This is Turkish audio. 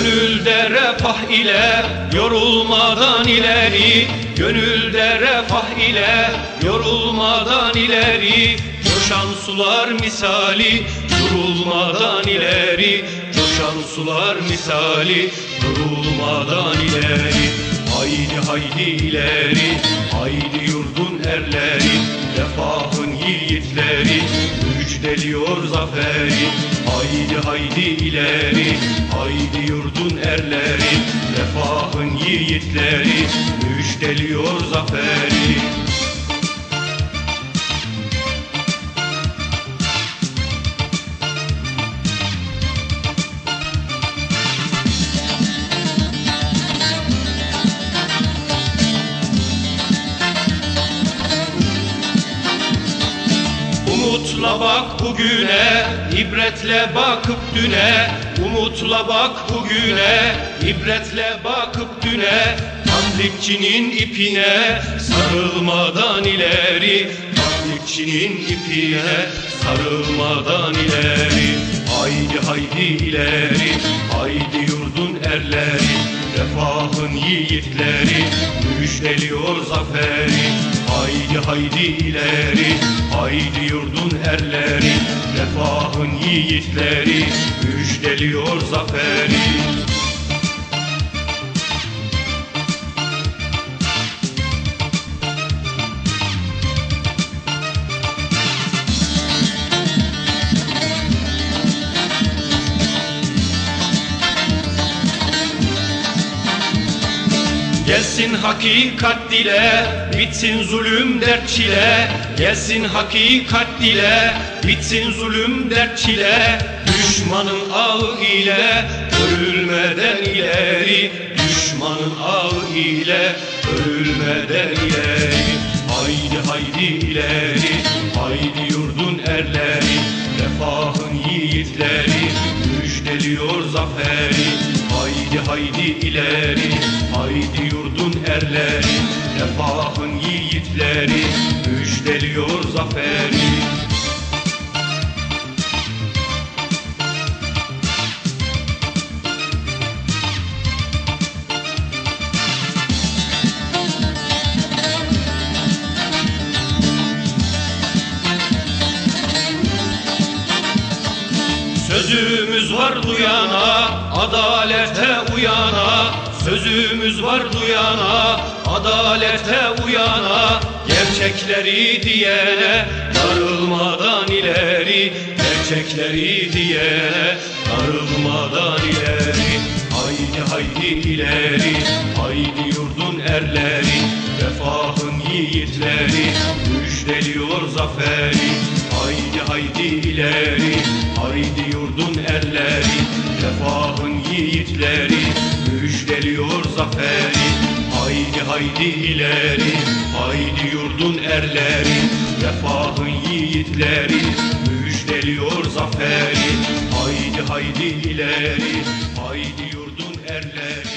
Gönülde refah ile yorulmadan ileri. Gönülde refah ile yorulmadan ileri. Coşan sular misali durulmadan ileri. Coşan sular misali durulmadan ileri. Haydi haydi ileri haydi yurdun erleri. Refahın yiğitleri müjdeliyor zaferi. Haydi haydi ileri haydi yurdun erleri Refahın yiğitleri müjdeliyor zaferi Umutla bak bugüne, ibretle bakıp düne. Umutla bak bugüne, ibretle bakıp düne. Taklitçinin ipine sarılmadan ileri. Taklitçinin ipine sarılmadan ileri. Haydi haydi ileri, haydi yurdun erleri. Refahın yiğitleri. Müjdeliyor zaferi Haydi haydi ileri, haydi yurdun erleri Refahın yiğitleri müjdeliyor zaferi Gelsin hakikat dile, bitsin zulüm dert çile. Gelsin hakikat dile, bitsin zulüm dert çile. Düşmanın ağı ile ölülmeden ileri. Düşmanın ağı ile ölülmeden ileri. Haydi haydi ileri, Haydi ileri, haydi yurdun erleri Refahın yiğitleri müjdeliyor zaferi Sözümüz var duyana, adalete uyana. Sözümüz var duyana, adalete uyana. Gerçekleri diyene, darılmadan ileri. Gerçekleri diyene, darılmadan ileri. Haydi haydi ileri, haydi yurdun erleri. Refahın yiğitleri, müjdeliyor zaferi ileri, haydi yurdun erleri Refahın yiğitleri, müjdeliyor zaferi. Haydi haydi ileri, haydi yurdun erleri Refahın yiğitleri, müjdeliyor zaferi. Haydi haydi ileri, haydi yurdun erleri